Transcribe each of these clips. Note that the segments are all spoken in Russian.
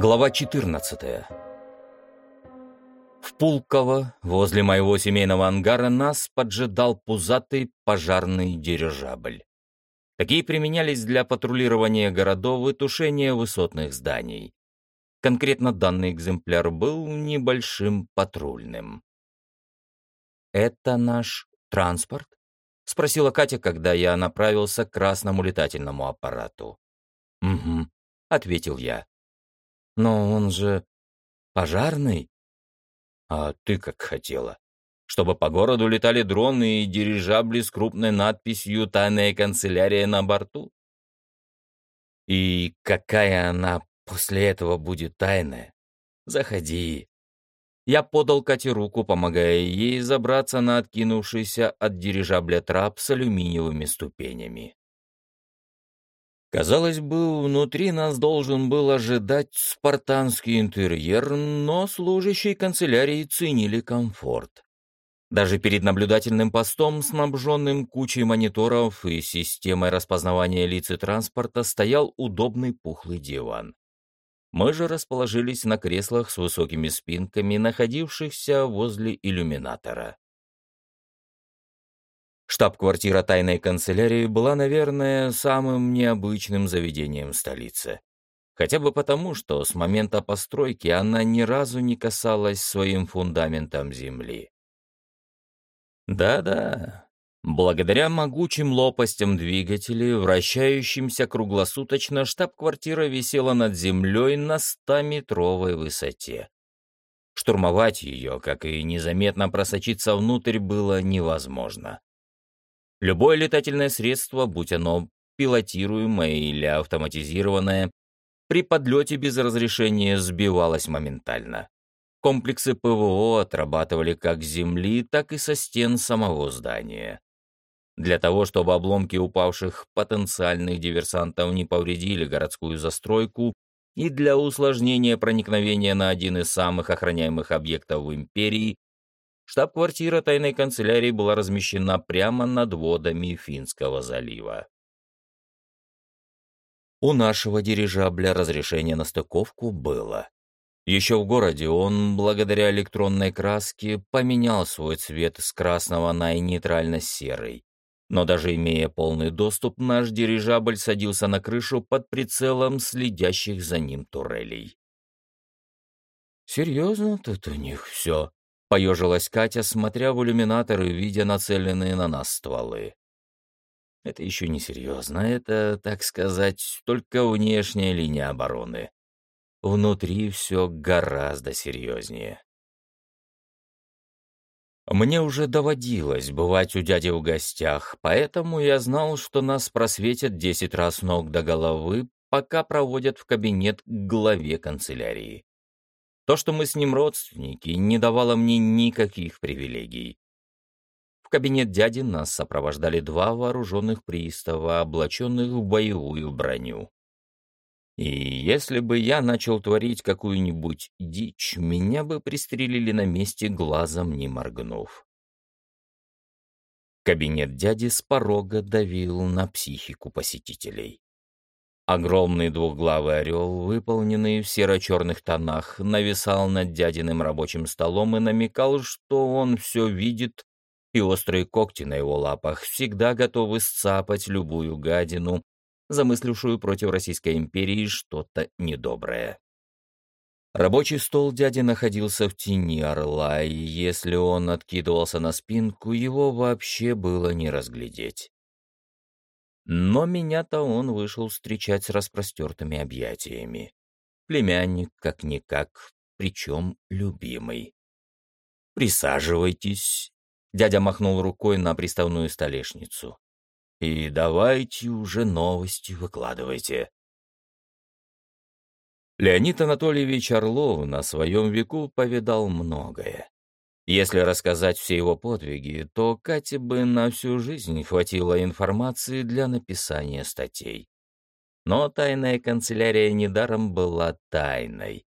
Глава 14. В Пулково, возле моего семейного ангара, нас поджидал пузатый пожарный дирижабль. Такие применялись для патрулирования городов и тушения высотных зданий. Конкретно данный экземпляр был небольшим патрульным. «Это наш транспорт?» — спросила Катя, когда я направился к красному летательному аппарату. «Угу», — ответил я. Но он же пожарный. А ты как хотела? Чтобы по городу летали дроны и дирижабли с крупной надписью «Тайная канцелярия» на борту? И какая она после этого будет тайная? Заходи. Я подал Кате руку, помогая ей забраться на откинувшийся от дирижабля трап с алюминиевыми ступенями. Казалось бы, внутри нас должен был ожидать спартанский интерьер, но служащие канцелярии ценили комфорт. Даже перед наблюдательным постом, снабженным кучей мониторов и системой распознавания лиц и транспорта, стоял удобный пухлый диван. Мы же расположились на креслах с высокими спинками, находившихся возле иллюминатора. Штаб-квартира тайной канцелярии была, наверное, самым необычным заведением столицы. Хотя бы потому, что с момента постройки она ни разу не касалась своим фундаментом земли. Да-да, благодаря могучим лопастям двигателей, вращающимся круглосуточно, штаб-квартира висела над землей на 100-метровой высоте. Штурмовать ее, как и незаметно просочиться внутрь, было невозможно. Любое летательное средство, будь оно пилотируемое или автоматизированное, при подлете без разрешения сбивалось моментально. Комплексы ПВО отрабатывали как с земли, так и со стен самого здания. Для того, чтобы обломки упавших потенциальных диверсантов не повредили городскую застройку, и для усложнения проникновения на один из самых охраняемых объектов в империи, Штаб-квартира тайной канцелярии была размещена прямо над водами Финского залива. У нашего дирижабля разрешение на стыковку было. Еще в городе он, благодаря электронной краске, поменял свой цвет с красного на нейтрально-серый. Но даже имея полный доступ, наш дирижабль садился на крышу под прицелом следящих за ним турелей. «Серьезно тут у них все?» Поежилась Катя, смотря в иллюминатор и видя нацеленные на нас стволы. Это еще не серьезно, это, так сказать, только внешняя линия обороны. Внутри все гораздо серьезнее. Мне уже доводилось бывать у дяди в гостях, поэтому я знал, что нас просветят десять раз ног до головы, пока проводят в кабинет к главе канцелярии. То, что мы с ним родственники, не давало мне никаких привилегий. В кабинет дяди нас сопровождали два вооруженных пристава, облаченных в боевую броню. И если бы я начал творить какую-нибудь дичь, меня бы пристрелили на месте, глазом не моргнув. Кабинет дяди с порога давил на психику посетителей. Огромный двухглавый орел, выполненный в серо-черных тонах, нависал над дядиным рабочим столом и намекал, что он все видит, и острые когти на его лапах всегда готовы сцапать любую гадину, замыслившую против Российской империи что-то недоброе. Рабочий стол дяди находился в тени орла, и если он откидывался на спинку, его вообще было не разглядеть. Но меня-то он вышел встречать с распростертыми объятиями. Племянник, как-никак, причем любимый. «Присаживайтесь», — дядя махнул рукой на приставную столешницу. «И давайте уже новости выкладывайте». Леонид Анатольевич Орлов на своем веку повидал многое. Если рассказать все его подвиги, то Кате бы на всю жизнь хватило информации для написания статей. Но тайная канцелярия недаром была тайной.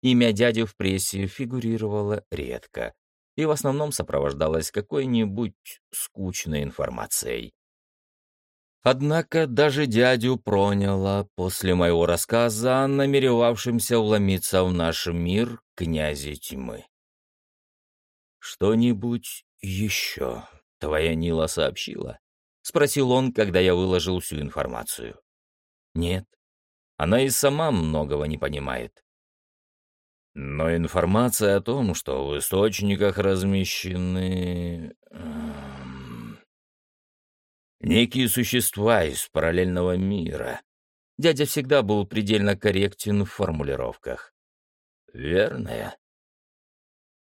Имя дяди в прессе фигурировало редко и в основном сопровождалось какой-нибудь скучной информацией. Однако даже дядю проняло после моего рассказа о намеревавшемся вломиться в наш мир князе тьмы. «Что-нибудь еще твоя Нила сообщила?» — спросил он, когда я выложил всю информацию. «Нет, она и сама многого не понимает». Но информация о том, что в источниках размещены... Некие существа из параллельного мира. Дядя всегда был предельно корректен в формулировках. Верная.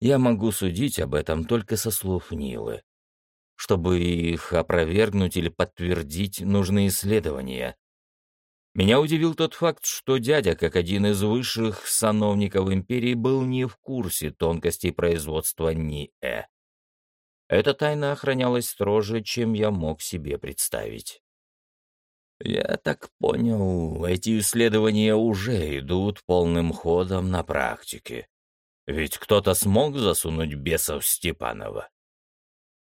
Я могу судить об этом только со слов Нилы. Чтобы их опровергнуть или подтвердить, нужны исследования. Меня удивил тот факт, что дядя, как один из высших сановников империи, был не в курсе тонкостей производства НИЭ. Эта тайна охранялась строже, чем я мог себе представить. Я так понял, эти исследования уже идут полным ходом на практике. Ведь кто-то смог засунуть бесов Степанова.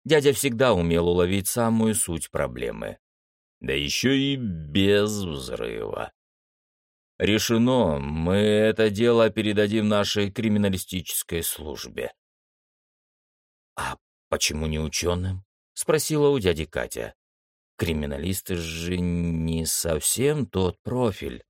Дядя всегда умел уловить самую суть проблемы. Да еще и без взрыва. Решено, мы это дело передадим нашей криминалистической службе. А «Почему не ученым?» — спросила у дяди Катя. «Криминалисты же не совсем тот профиль».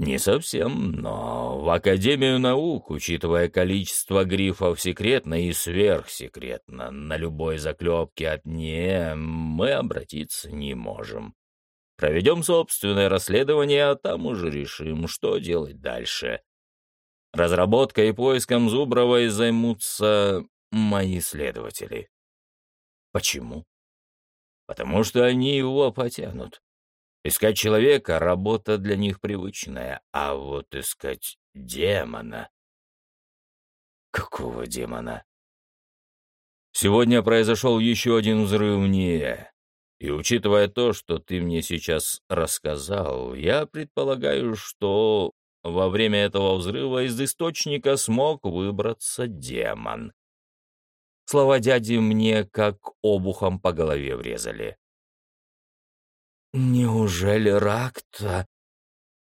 Не совсем, но в Академию наук, учитывая количество грифов секретно и сверхсекретно, на любой заклепке от «не» мы обратиться не можем. Проведем собственное расследование, а там уже решим, что делать дальше. Разработкой и поиском Зубровой займутся мои следователи. Почему? Потому что они его потянут. Искать человека — работа для них привычная, а вот искать демона... Какого демона? Сегодня произошел еще один взрыв НИЭ. И учитывая то, что ты мне сейчас рассказал, я предполагаю, что во время этого взрыва из источника смог выбраться демон. Слова дяди мне как обухом по голове врезали. «Неужели Ракта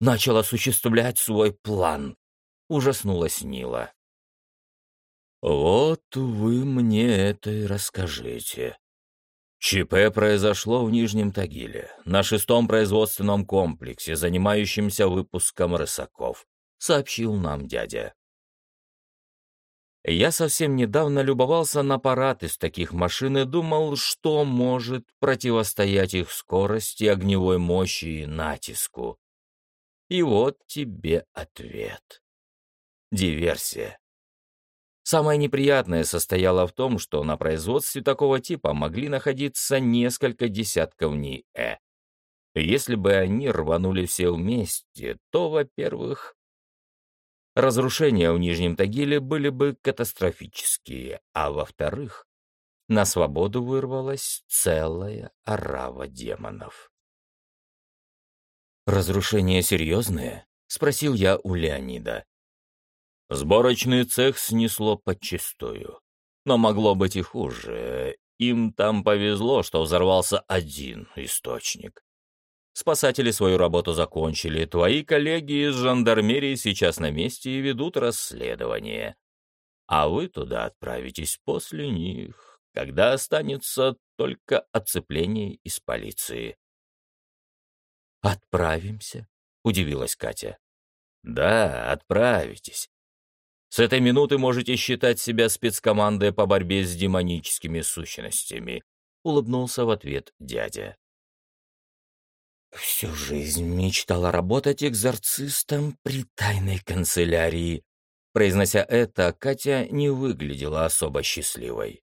начал осуществлять свой план?» — ужаснулась Нила. «Вот вы мне это и расскажите». ЧП произошло в Нижнем Тагиле, на шестом производственном комплексе, занимающемся выпуском рысаков, сообщил нам дядя. Я совсем недавно любовался на аппарат из таких машин и думал, что может противостоять их скорости, огневой мощи и натиску. И вот тебе ответ. Диверсия. Самое неприятное состояло в том, что на производстве такого типа могли находиться несколько десятков НИЭ. Если бы они рванули все вместе, то, во-первых, разрушения в Нижнем Тагиле были бы катастрофические, а во-вторых, на свободу вырвалась целая орава демонов. «Разрушения серьезные?» — спросил я у Леонида. Сборочный цех снесло подчистую. Но могло быть и хуже. Им там повезло, что взорвался один источник. Спасатели свою работу закончили. Твои коллеги из жандармерии сейчас на месте и ведут расследование. А вы туда отправитесь после них, когда останется только оцепление из полиции. «Отправимся?» — удивилась Катя. «Да, отправитесь. С этой минуты можете считать себя спецкомандой по борьбе с демоническими сущностями», — улыбнулся в ответ дядя. Всю жизнь мечтала работать экзорцистом при тайной канцелярии. Произнося это, Катя не выглядела особо счастливой.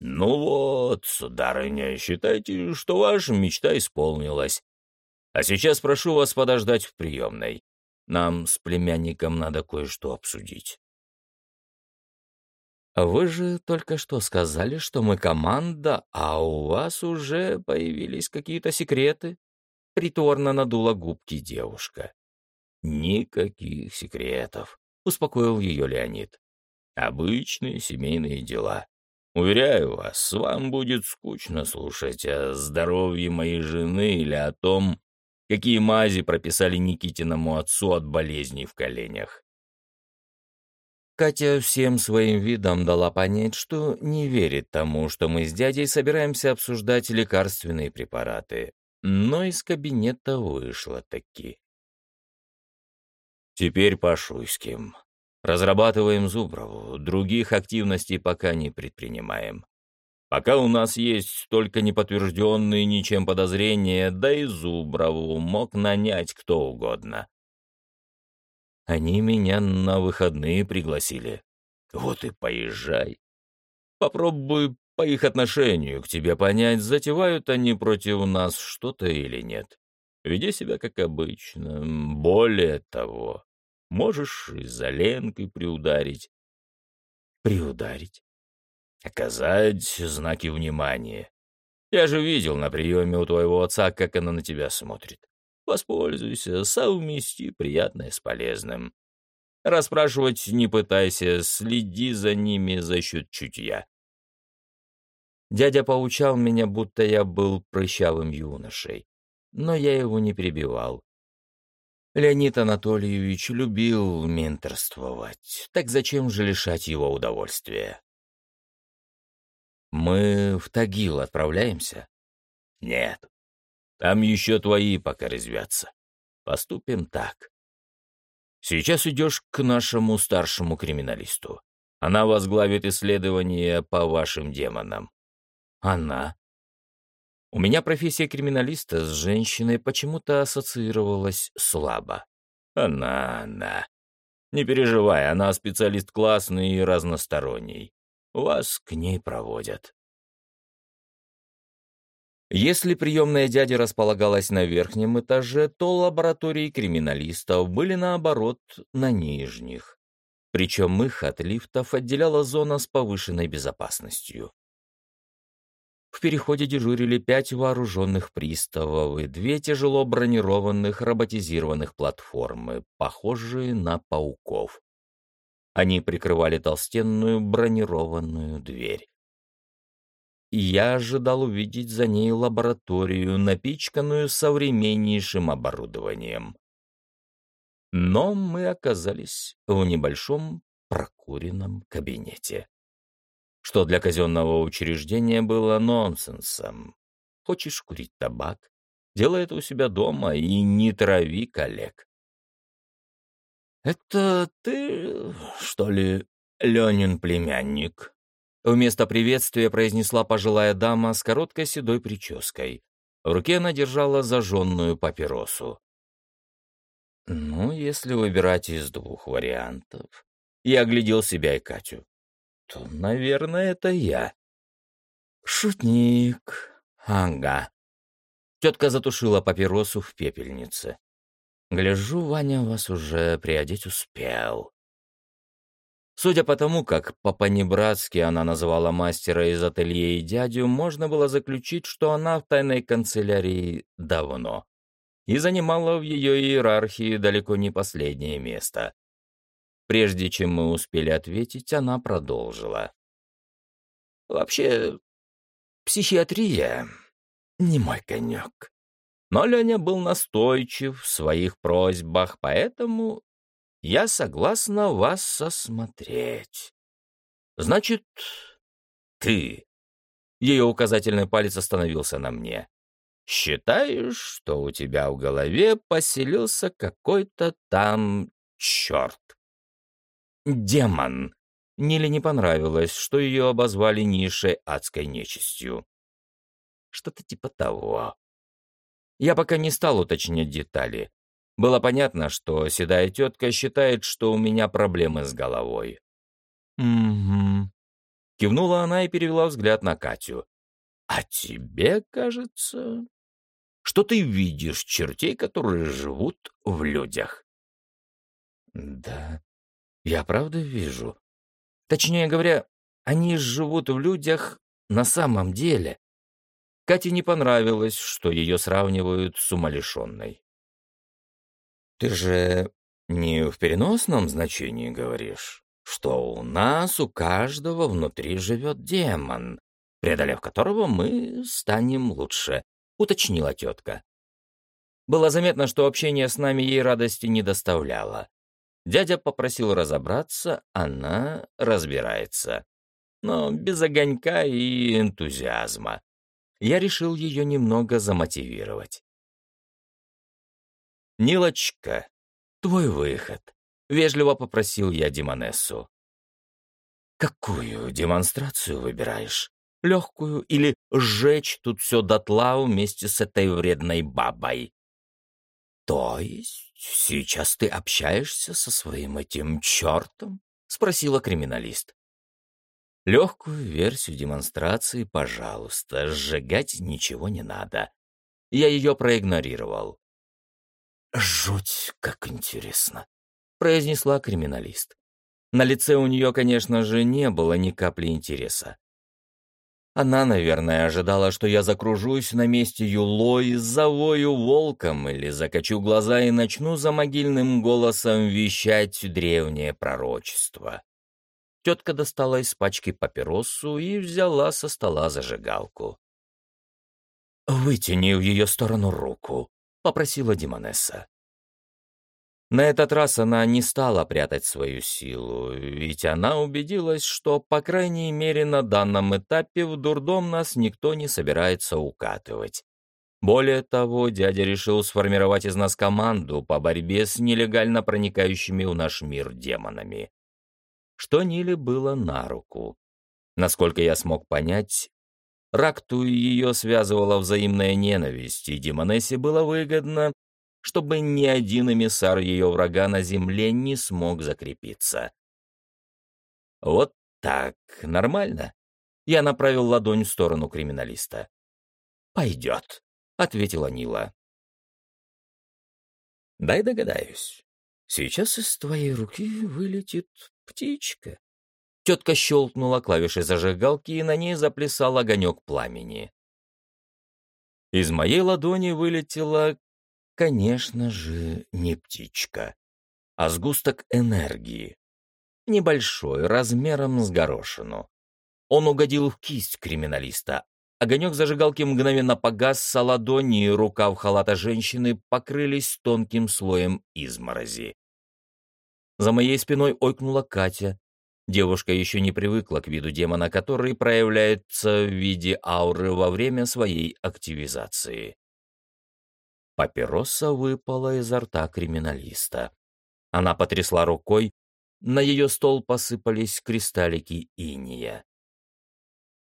«Ну вот, сударыня, считайте, что ваша мечта исполнилась. А сейчас прошу вас подождать в приемной. Нам с племянником надо кое-что обсудить». «Вы же только что сказали, что мы команда, а у вас уже появились какие-то секреты?» Притворно надула губки девушка. «Никаких секретов», — успокоил ее Леонид. «Обычные семейные дела. Уверяю вас, вам будет скучно слушать о здоровье моей жены или о том, какие мази прописали Никитиному отцу от болезней в коленях. Катя всем своим видом дала понять, что не верит тому, что мы с дядей собираемся обсуждать лекарственные препараты, но из кабинета вышла таки. Теперь по Шуйским. Разрабатываем Зуброву, других активностей пока не предпринимаем. Пока у нас есть только неподтвержденные ничем подозрения, да и Зуброву мог нанять кто угодно. Они меня на выходные пригласили. Вот и поезжай. Попробуй по их отношению к тебе понять, затевают они против нас что-то или нет. Веди себя как обычно. Более того, Можешь и за Ленкой приударить. Приударить? Оказать знаки внимания. Я же видел на приеме у твоего отца, как она на тебя смотрит. Воспользуйся, совмести приятное с полезным. Расспрашивать не пытайся, следи за ними за счет чутья. Дядя поучал меня, будто я был прыщавым юношей, но я его не перебивал. Леонид Анатольевич любил менторствовать, так зачем же лишать его удовольствия? Мы в Тагил отправляемся? Нет. Там еще твои пока резвятся. Поступим так. Сейчас идешь к нашему старшему криминалисту. Она возглавит исследование по вашим демонам. Она? У меня профессия криминалиста с женщиной почему-то ассоциировалась слабо. Она, она. Не переживай, она специалист классный и разносторонний. Вас к ней проводят. Если приемная дяди располагалась на верхнем этаже, то лаборатории криминалистов были, наоборот, на нижних. Причем их от лифтов отделяла зона с повышенной безопасностью. В переходе дежурили пять вооруженных приставов и две тяжело бронированных роботизированных платформы, похожие на пауков. Они прикрывали толстенную бронированную дверь. Я ожидал увидеть за ней лабораторию, напичканную современнейшим оборудованием. Но мы оказались в небольшом прокуренном кабинете что для казенного учреждения было нонсенсом. Хочешь курить табак? Делай это у себя дома и не трави коллег. «Это ты, что ли, Ленин племянник?» Вместо приветствия произнесла пожилая дама с короткой седой прической. В руке она держала зажженную папиросу. «Ну, если выбирать из двух вариантов...» Я оглядел себя и Катю то, наверное, это я. Шутник. Ага. Тетка затушила папиросу в пепельнице. Гляжу, Ваня вас уже приодеть успел. Судя по тому, как по-понебратски она называла мастера из ателье и дядю, можно было заключить, что она в тайной канцелярии давно и занимала в ее иерархии далеко не последнее место. Прежде чем мы успели ответить, она продолжила. «Вообще, психиатрия — не мой конек. Но Леня был настойчив в своих просьбах, поэтому я согласна вас осмотреть. Значит, ты...» Ее указательный палец остановился на мне. «Считаешь, что у тебя в голове поселился какой-то там черт?» Демон. Ниле не понравилось, что ее обозвали низшей адской нечистью. Что-то типа того. Я пока не стал уточнять детали. Было понятно, что седая тетка считает, что у меня проблемы с головой. «Угу». Кивнула она и перевела взгляд на Катю. «А тебе, кажется, что ты видишь чертей, которые живут в людях?» «Да, я правда вижу. Точнее говоря, они живут в людях на самом деле. Кате не понравилось, что ее сравнивают с умалишенной. «Ты же не в переносном значении говоришь, что у нас у каждого внутри живет демон, преодолев которого мы станем лучше, уточнила тетка. Было заметно, что общение с нами ей радости не доставляло. Дядя попросил разобраться, она разбирается. Но без огонька и энтузиазма. Я решил ее немного замотивировать. «Нилочка, твой выход», — вежливо попросил я Димонессу. «Какую демонстрацию выбираешь? Легкую или сжечь тут все дотла вместе с этой вредной бабой?» «То есть сейчас ты общаешься со своим этим чертом?» — спросила криминалист. «Легкую версию демонстрации, пожалуйста, сжигать ничего не надо». Я ее проигнорировал. «Жуть, как интересно», — произнесла криминалист. На лице у нее, конечно же, не было ни капли интереса. Она, наверное, ожидала, что я закружусь на месте Юлой, завою волком или закачу глаза и начну за могильным голосом вещать древнее пророчество. Тетка достала из пачки папиросу и взяла со стола зажигалку. «Вытяни в ее сторону руку», — попросила Димонесса. На этот раз она не стала прятать свою силу, ведь она убедилась, что, по крайней мере, на данном этапе в дурдом нас никто не собирается укатывать. Более того, дядя решил сформировать из нас команду по борьбе с нелегально проникающими в наш мир демонами. Что Ниле было на руку. Насколько я смог понять, Ракту и ее связывала взаимная ненависть, и Демонессе было выгодно, чтобы ни один эмиссар ее врага на земле не смог закрепиться. Вот так, нормально. Я направил ладонь в сторону криминалиста. «Пойдет», — ответила Нила. «Дай догадаюсь. Сейчас из твоей руки вылетит птичка». Тетка щелкнула клавишей зажигалки, и на ней заплясал огонек пламени. Из моей ладони вылетела, конечно же, не птичка, а сгусток энергии. Небольшой, размером с горошину. Он угодил в кисть криминалиста. Огонек зажигалки мгновенно погас, а ладони и рукав халата женщины покрылись тонким слоем изморози. За моей спиной ойкнула Катя, Девушка еще не привыкла к виду демона, который проявляется в виде ауры во время своей активизации. Папироса выпала изо рта криминалиста. Она потрясла рукой, на ее стол посыпались кристаллики иния.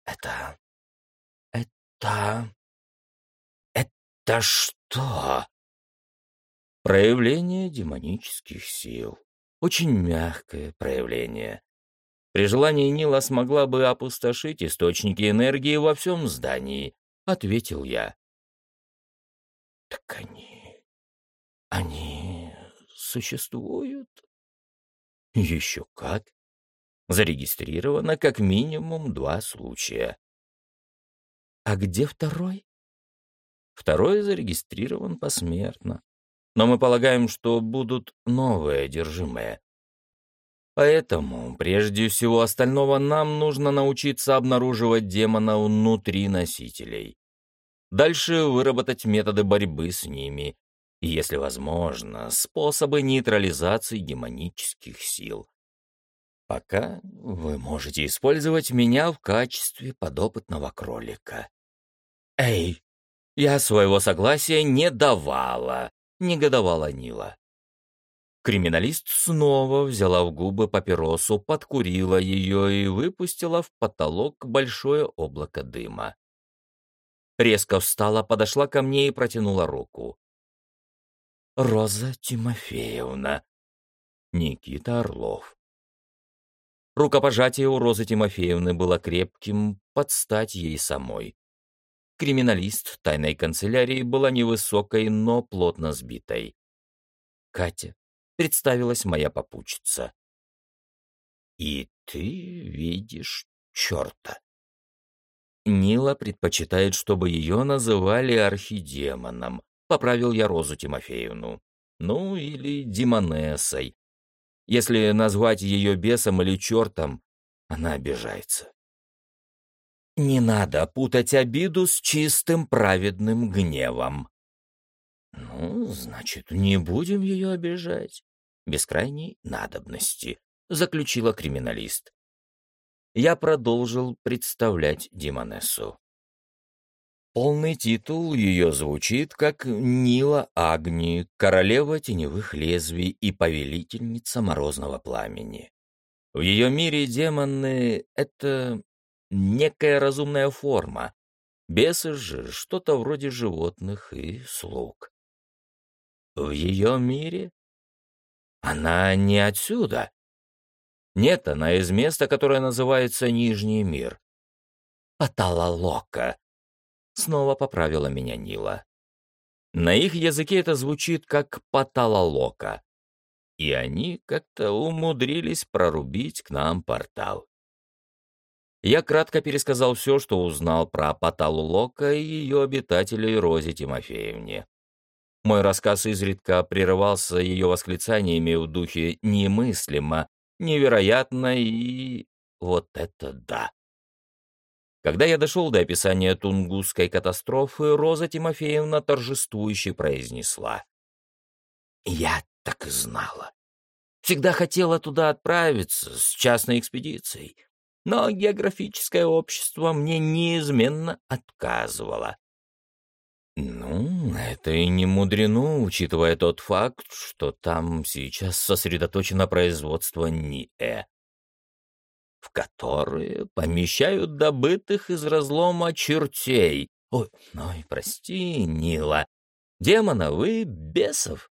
«Это... это... это что?» Проявление демонических сил. Очень мягкое проявление. При желании Нила смогла бы опустошить источники энергии во всем здании, — ответил я. Так они... они существуют? Еще как. Зарегистрировано как минимум два случая. А где второй? Второй зарегистрирован посмертно. Но мы полагаем, что будут новые одержимые. Поэтому, прежде всего остального, нам нужно научиться обнаруживать демона внутри носителей. Дальше выработать методы борьбы с ними и, если возможно, способы нейтрализации демонических сил. Пока вы можете использовать меня в качестве подопытного кролика. «Эй, я своего согласия не давала», — негодовала Нила. Криминалист снова взяла в губы папиросу, подкурила ее и выпустила в потолок большое облако дыма. Резко встала, подошла ко мне и протянула руку. «Роза Тимофеевна». Никита Орлов. Рукопожатие у Розы Тимофеевны было крепким, под стать ей самой. Криминалист тайной канцелярии была невысокой, но плотно сбитой. Катя, представилась моя попутчица. «И ты видишь черта?» Нила предпочитает, чтобы ее называли архидемоном, поправил я Розу Тимофеевну. Ну, или демонессой. Если назвать ее бесом или чертом, она обижается. Не надо путать обиду с чистым праведным гневом. Ну, значит, не будем ее обижать. Без крайней надобности, заключила криминалист. Я продолжил представлять Димонессу. Полный титул ее звучит как Нила Агни, королева теневых лезвий и повелительница морозного пламени. В ее мире демоны — это некая разумная форма, бесы же — что-то вроде животных и слуг. В ее мире? Она не отсюда. Нет, она из места, которое называется Нижний мир. Паталалока. Снова поправила меня Нила. На их языке это звучит как Паталалока. И они как-то умудрились прорубить к нам портал. Я кратко пересказал все, что узнал про Паталулока и ее обитателей Розе Тимофеевне. Мой рассказ изредка прерывался ее восклицаниями в духе «немыслимо», «невероятно» и «вот это да». Когда я дошел до описания тунгусской катастрофы, Роза Тимофеевна торжествующе произнесла. «Я так и знала. Всегда хотела туда отправиться с частной экспедицией, но географическое общество мне неизменно отказывало. Ну, это и не мудрено, учитывая тот факт, что там сейчас сосредоточено производство НИЭ, в которые помещают добытых из разлома чертей. Ой, ой, прости, Нила, демона вы бесов.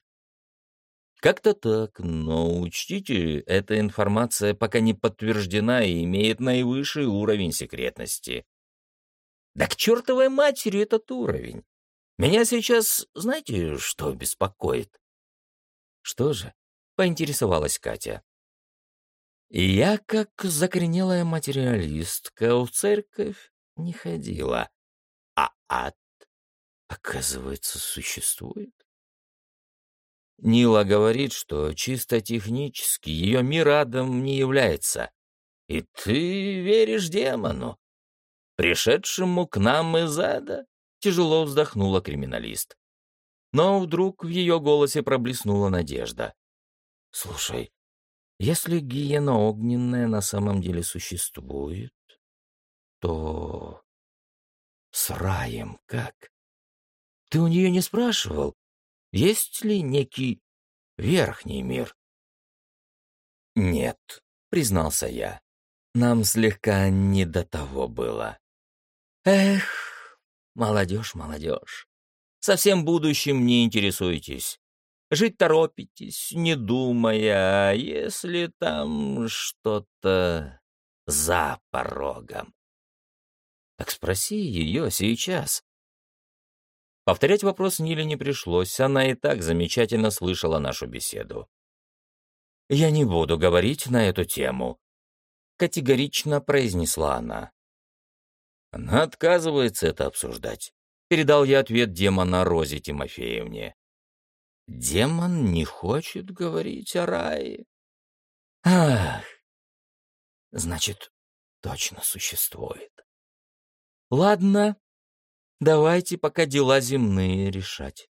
Как-то так, но учтите, эта информация пока не подтверждена и имеет наивысший уровень секретности. Да к чертовой матери этот уровень! Меня сейчас, знаете, что беспокоит? Что же? Поинтересовалась Катя. Я, как закоренелая материалистка, в церковь не ходила. А ад, оказывается, существует. Нила говорит, что чисто технически ее мир адом не является. И ты веришь демону, пришедшему к нам из ада? Тяжело вздохнула криминалист. Но вдруг в ее голосе проблеснула надежда. «Слушай, если гиена огненная на самом деле существует, то с раем как? Ты у нее не спрашивал, есть ли некий верхний мир?» «Нет», — признался я. «Нам слегка не до того было». «Эх, Молодежь, молодежь. Совсем будущим не интересуетесь. Жить торопитесь, не думая, а если там что-то за порогом. Так спроси ее сейчас. Повторять вопрос Ниле не пришлось, она и так замечательно слышала нашу беседу. «Я не буду говорить на эту тему», — категорично произнесла она. Она отказывается это обсуждать. Передал я ответ демона Розе Тимофеевне. Демон не хочет говорить о рае. Ах, значит, точно существует. Ладно, давайте пока дела земные решать.